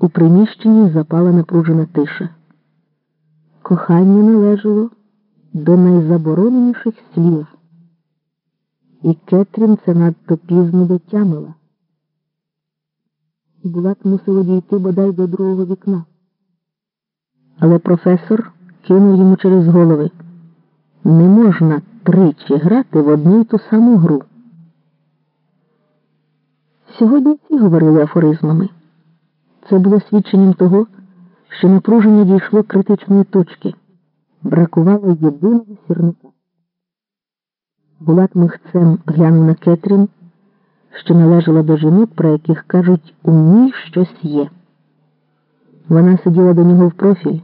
У приміщенні запала напружена тиша. Кохання належало до найзабороненіших слів, і Кетрін це надто пізно дотямила. Булат мусив дійти бодай до другого вікна. Але професор кинув йому через голови. Не можна тричі грати в одну й ту саму гру. Сьогодні всі говорили афоризмами. Це було свідченням того, що напруження дійшло критичної точки. Бракувало єдиного сірника. Булат михцем глянув на Кетрін, що належала до жінок, про яких кажуть, у ній щось є. Вона сиділа до нього в профіль.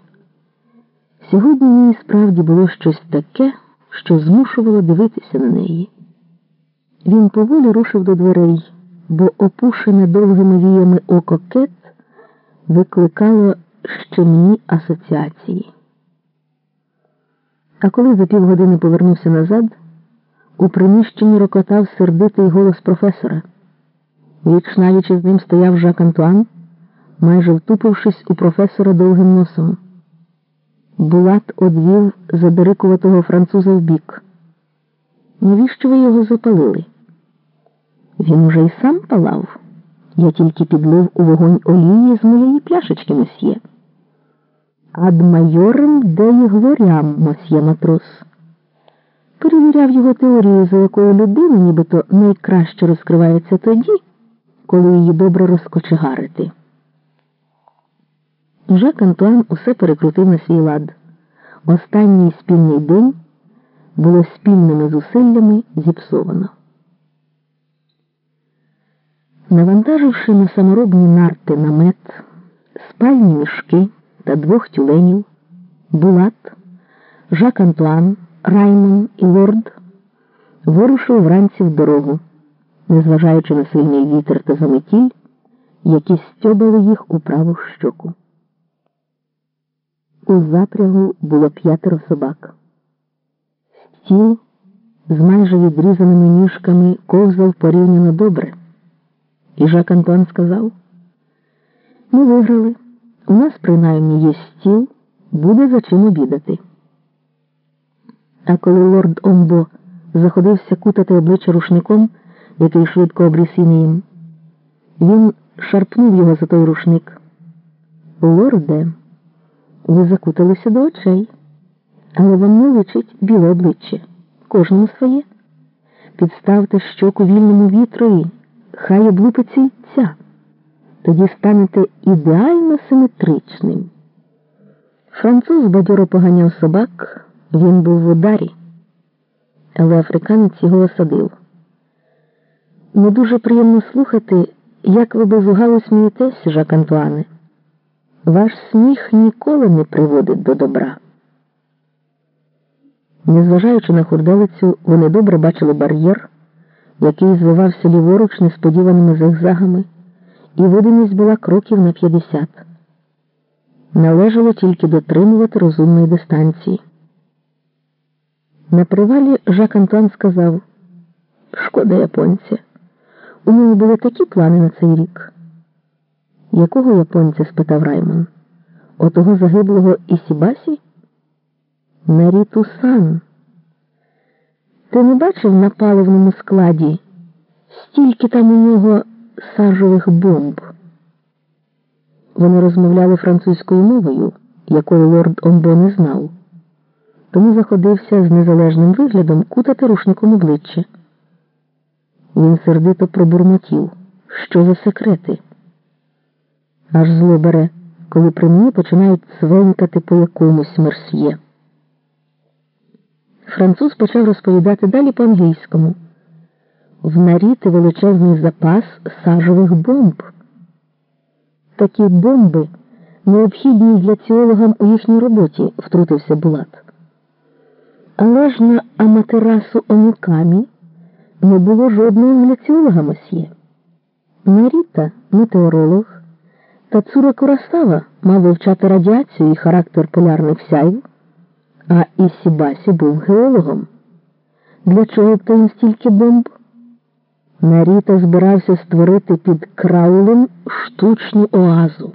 Сьогодні ній справді було щось таке, що змушувало дивитися на неї. Він поволі рушив до дверей, бо опушене довгими віями око Кет викликало щемні асоціації. А коли за півгодини повернувся назад, у приміщенні рокотав сердитий голос професора. Віч-на-віч з ним стояв Жак Антуан, майже втупившись у професора довгим носом. Булат одвів задирикуватого француза вбік. Навіщо ви його запалили? Він уже й сам палав. Я тільки підлив у вогонь олії з моєї пляшечки мосьє. Ad maiorem Dei gloriam, мосьє матрос. Перевіряв його теорію, за якою людина нібито найкраще розкривається тоді, коли її добре розкочегарити. Жак Антуан усе перекрутив на свій лад. Останній спільний день було спільними зусиллями зіпсовано. Навантаживши на саморобні нарти намет, спальні мішки та двох тюленів, Булат, Жак Антуан, Раймон і Лорд вирушив вранці в дорогу, незважаючи на сильний вітер та заметіль, які стьобали їх у праву щоку. У запрягу було п'ятеро собак. Стіл з майже відрізаними ніжками ковзав порівняно добре. І Жак Антуан сказав: ми виграли. У нас, принаймні, є стіл, буде за чим обідати. А коли Лордомбо заходився кутати обличчя рушником, який швидко обріс інеєм, він шарпнув його за той рушник. Лорде, ви закуталися до очей, але вам не личить біле обличчя. Кожному своє. Підставте щоку вільному вітрові, хай облупиться й ця. Тоді станете ідеально симетричним. Француз бадьоро поганяв собак, він був в ударі, але африканець його осадив. Не дуже приємно слухати, як ви безугало смієтесь, Жак Антуане. Ваш сміх ніколи не приводить до добра. Незважаючи на хурделицю, вони добре бачили бар'єр, який звивався ліворуч несподіваними зигзагами, і видимість була кроків на 50. Належало тільки дотримувати розумної дистанції. На привалі Жак Антуан сказав Шкода японця. У нього були такі плани на цей рік. Якого японця? спитав Раймон. Отого загиблого Ісібасі? Наріту сан. Ти не бачив на паливному складі? Стільки там у нього сажових бомб. Вони розмовляли французькою мовою, якою лорд Омбо не знав, тому заходився з незалежним виглядом кутати рушником обличчя. Він сердито пробурмотів. Що за секрети? Аж зло бере, коли при мені починають свенькати по якомусь мерсьє. Француз почав розповідати далі по-англійському. В наріти величезний запас сажових бомб. Такі бомби необхідні гліціологам у їхній роботі, втрутився Булат. Але ж на Аматерасу Онукамі не було жодного гліціолога мосьє. Наріта метеоролог, та Цура Курасава мав вивчати радіацію і характер полярних сяйв, а Ісібасі був геологом. Для чого б то їм стільки бомб? Наріта збирався створити під краулем штучну оазу.